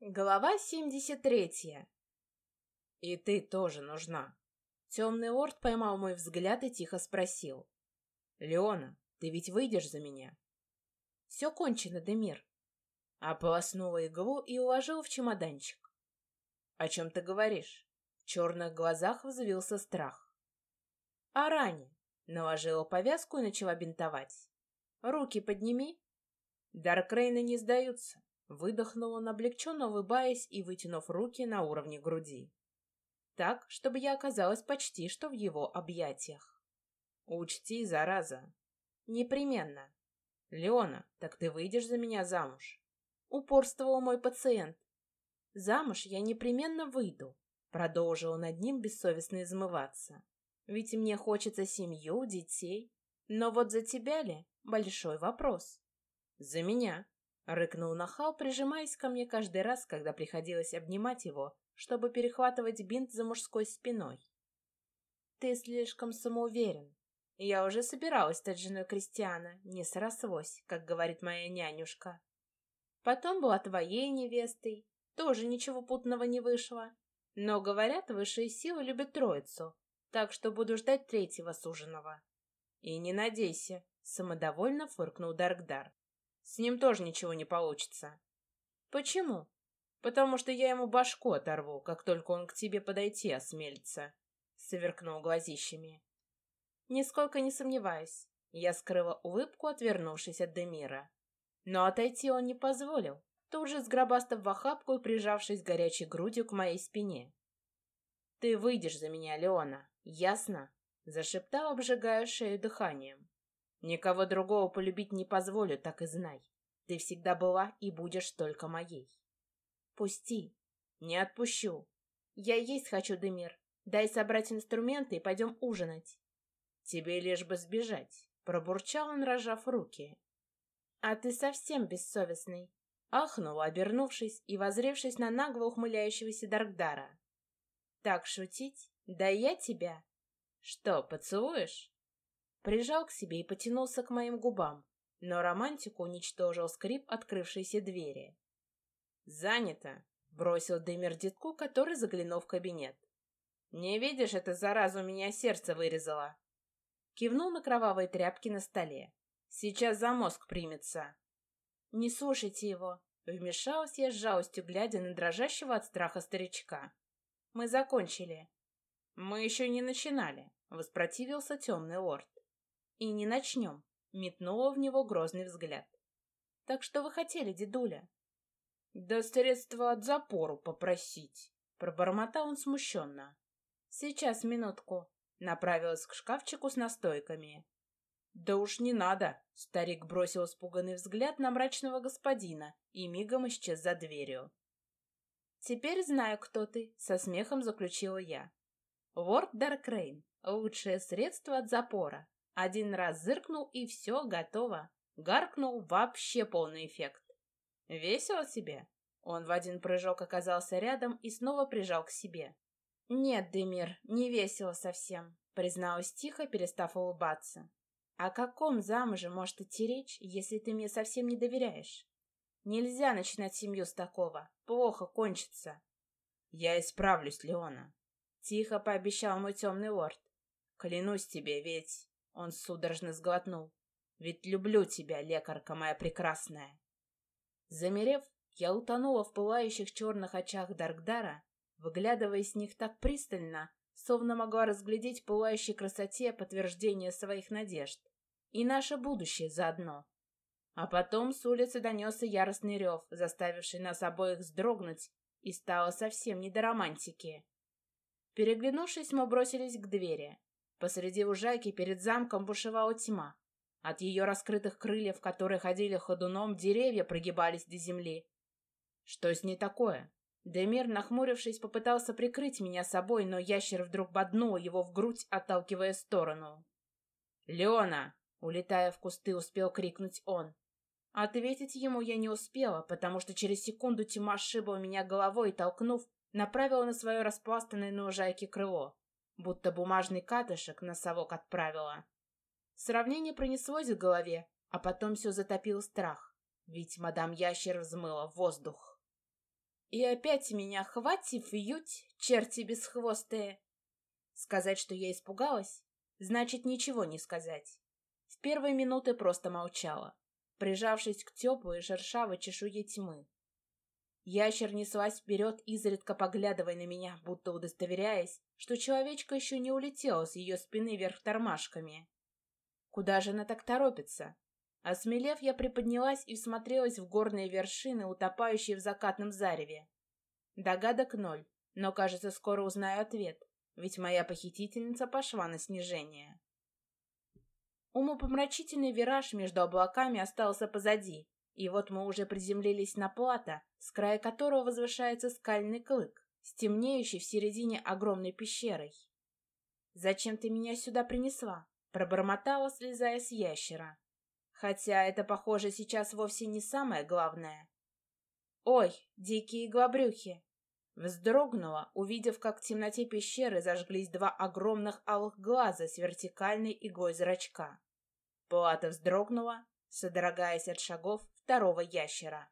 Глава 73. «И ты тоже нужна». Темный лорд поймал мой взгляд и тихо спросил. «Леона, ты ведь выйдешь за меня?» «Все кончено, Демир». Ополоснула иглу и уложил в чемоданчик. «О чем ты говоришь?» В черных глазах взвился страх. «О ране». Наложила повязку и начала бинтовать. «Руки подними». Даркрейны не сдаются. Выдохнул он, облегченно улыбаясь и вытянув руки на уровне груди. Так, чтобы я оказалась почти что в его объятиях. Учти, зараза. Непременно. Леона, так ты выйдешь за меня замуж? Упорствовал мой пациент. Замуж я непременно выйду. Продолжил над ним бессовестно измываться. Ведь мне хочется семью, детей. Но вот за тебя ли? Большой вопрос. За меня, Рыкнул нахал, прижимаясь ко мне каждый раз, когда приходилось обнимать его, чтобы перехватывать бинт за мужской спиной. «Ты слишком самоуверен. Я уже собиралась стать женой Кристиана, не срослось, как говорит моя нянюшка. Потом была твоей невестой, тоже ничего путного не вышло. Но, говорят, высшие силы любят троицу, так что буду ждать третьего суженого». «И не надейся», — самодовольно фыркнул Даркдар. С ним тоже ничего не получится. Почему? Потому что я ему башку оторву, как только он к тебе подойти осмелится. Сверкнул глазищами. Нисколько не сомневаюсь. Я скрыла улыбку, отвернувшись от Демира. Но отойти он не позволил, тут же сгробастав в охапку и прижавшись горячей грудью к моей спине. «Ты выйдешь за меня, Леона, ясно?» Зашептал, обжигая шею дыханием. Никого другого полюбить не позволю, так и знай. Ты всегда была и будешь только моей. Пусти. Не отпущу. Я есть хочу, Демир. Дай собрать инструменты и пойдем ужинать. Тебе лишь бы сбежать, пробурчал он, рожав руки. А ты совсем бессовестный. Ахнула, обернувшись и возревшись на нагло ухмыляющегося Даркдара. Так шутить? Да я тебя. Что, поцелуешь? Прижал к себе и потянулся к моим губам, но романтику уничтожил скрип открывшейся двери. «Занято!» — бросил Дымер детку, который заглянул в кабинет. «Не видишь, эта зараза у меня сердце вырезала!» Кивнул на кровавые тряпки на столе. «Сейчас за мозг примется!» «Не слушайте его!» — вмешалась я с жалостью, глядя на дрожащего от страха старичка. «Мы закончили!» «Мы еще не начинали!» — воспротивился темный лорд. И не начнем, метнула в него грозный взгляд. Так что вы хотели, дедуля? Да средства от запору попросить, пробормотал он смущенно. Сейчас, минутку. Направилась к шкафчику с настойками. «Да уж не надо!» — старик бросил испуганный взгляд на мрачного господина и мигом исчез за дверью. «Теперь знаю, кто ты», — со смехом заключила я. «Ворд Даркрейн. Лучшее средство от запора. Один раз зыркнул, и все, готово. Гаркнул, вообще полный эффект. Весело себе? Он в один прыжок оказался рядом и снова прижал к себе. «Нет, Демир, не весело совсем», — призналась тихо, перестав улыбаться. «О каком замуже может идти речь, если ты мне совсем не доверяешь? Нельзя начинать семью с такого. Плохо кончится». «Я исправлюсь, Леона», — тихо пообещал мой темный лорд. «Клянусь тебе, ведь...» Он судорожно сглотнул. «Ведь люблю тебя, лекарка моя прекрасная!» Замерев, я утонула в пылающих черных очах Даркдара, выглядывая из них так пристально, словно могла разглядеть в пылающей красоте подтверждение своих надежд. И наше будущее заодно. А потом с улицы донесся яростный рев, заставивший нас обоих вздрогнуть, и стало совсем не до романтики. Переглянувшись, мы бросились к двери. Посреди лужайки перед замком бушевала тьма. От ее раскрытых крыльев, которые ходили ходуном, деревья прогибались до земли. Что с ней такое? Демир, нахмурившись, попытался прикрыть меня собой, но ящер вдруг боднул его в грудь, отталкивая сторону. «Леона!» — улетая в кусты, успел крикнуть он. Ответить ему я не успела, потому что через секунду тьма сшибла меня головой и, толкнув, направила на свое распластанное на лужайке крыло будто бумажный катышек на совок отправила. Сравнение пронеслось в голове, а потом все затопил страх, ведь мадам Ящер взмыла в воздух. И опять меня хватив ють, черти бесхвостые. Сказать, что я испугалась, значит ничего не сказать. В первые минуты просто молчала, прижавшись к теплой шершавой чешуе тьмы. Ящер неслась вперед, изредка поглядывая на меня, будто удостоверяясь, что человечка еще не улетела с ее спины вверх тормашками. Куда же она так торопится? Осмелев, я приподнялась и всмотрелась в горные вершины, утопающие в закатном зареве. Догадок ноль, но, кажется, скоро узнаю ответ, ведь моя похитительница пошла на снижение. Умопомрачительный вираж между облаками остался позади, и вот мы уже приземлились на плато, с края которого возвышается скальный клык, стемнеющий в середине огромной пещерой. «Зачем ты меня сюда принесла?» — пробормотала, слезая с ящера. Хотя это, похоже, сейчас вовсе не самое главное. «Ой, дикие глобрюхи!» Вздрогнула, увидев, как в темноте пещеры зажглись два огромных алых глаза с вертикальной иглой зрачка. Плата вздрогнула, содрогаясь от шагов второго ящера.